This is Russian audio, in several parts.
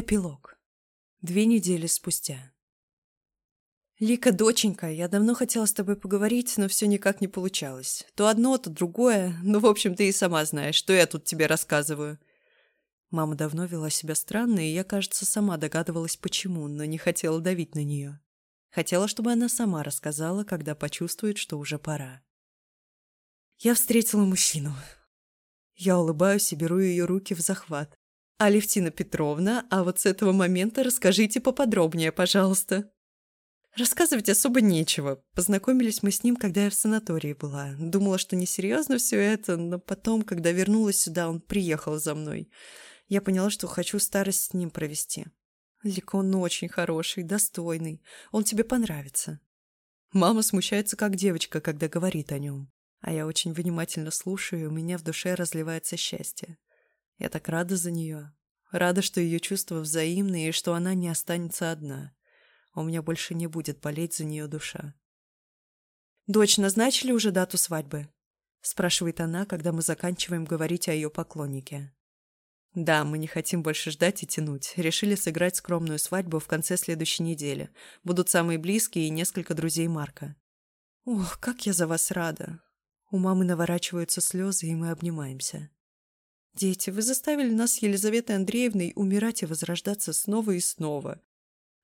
Эпилог. Две недели спустя. «Лика, доченька, я давно хотела с тобой поговорить, но все никак не получалось. То одно, то другое. Ну, в общем, ты и сама знаешь, что я тут тебе рассказываю». Мама давно вела себя странно, и я, кажется, сама догадывалась, почему, но не хотела давить на нее. Хотела, чтобы она сама рассказала, когда почувствует, что уже пора. Я встретила мужчину. Я улыбаюсь и беру ее руки в захват. «Алевтина Петровна, а вот с этого момента расскажите поподробнее, пожалуйста». Рассказывать особо нечего. Познакомились мы с ним, когда я в санатории была. Думала, что несерьезно все это, но потом, когда вернулась сюда, он приехал за мной. Я поняла, что хочу старость с ним провести. Лик, он очень хороший, достойный. Он тебе понравится. Мама смущается, как девочка, когда говорит о нем. А я очень внимательно слушаю, и у меня в душе разливается счастье. Я так рада за нее. Рада, что ее чувства взаимные и что она не останется одна. У меня больше не будет болеть за нее душа. «Дочь, назначили уже дату свадьбы?» спрашивает она, когда мы заканчиваем говорить о ее поклоннике. Да, мы не хотим больше ждать и тянуть. Решили сыграть скромную свадьбу в конце следующей недели. Будут самые близкие и несколько друзей Марка. Ох, как я за вас рада. У мамы наворачиваются слезы, и мы обнимаемся. Дети, вы заставили нас с Елизаветой Андреевной умирать и возрождаться снова и снова.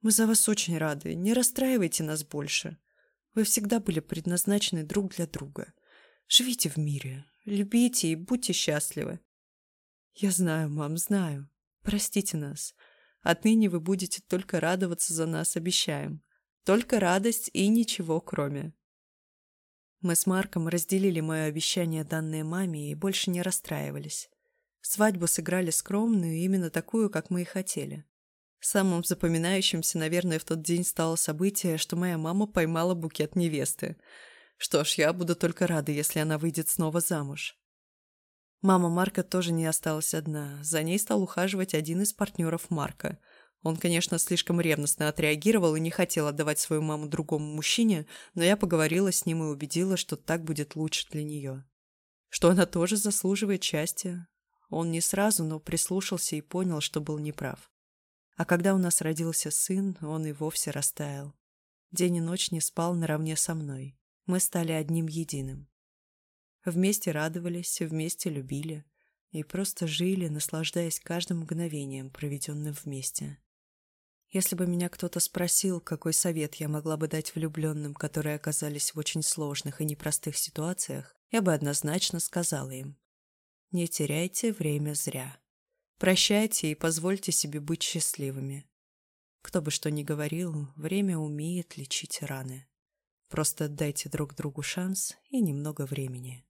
Мы за вас очень рады. Не расстраивайте нас больше. Вы всегда были предназначены друг для друга. Живите в мире, любите и будьте счастливы. Я знаю, мам, знаю. Простите нас. Отныне вы будете только радоваться за нас, обещаем. Только радость и ничего кроме. Мы с Марком разделили мое обещание данное маме и больше не расстраивались. Свадьбу сыграли скромную, именно такую, как мы и хотели. Самым запоминающимся, наверное, в тот день стало событие, что моя мама поймала букет невесты. Что ж, я буду только рада, если она выйдет снова замуж. Мама Марка тоже не осталась одна. За ней стал ухаживать один из партнеров Марка. Он, конечно, слишком ревностно отреагировал и не хотел отдавать свою маму другому мужчине, но я поговорила с ним и убедила, что так будет лучше для нее. Что она тоже заслуживает счастья, он не сразу, но прислушался и понял, что был неправ. А когда у нас родился сын, он и вовсе растаял. День и ночь не спал наравне со мной. Мы стали одним единым. Вместе радовались, вместе любили и просто жили, наслаждаясь каждым мгновением, проведенным вместе. Если бы меня кто-то спросил, какой совет я могла бы дать влюбленным, которые оказались в очень сложных и непростых ситуациях, я бы однозначно сказала им не теряйте время зря. Прощайте и позвольте себе быть счастливыми. Кто бы что ни говорил, время умеет лечить раны. Просто дайте друг другу шанс и немного времени.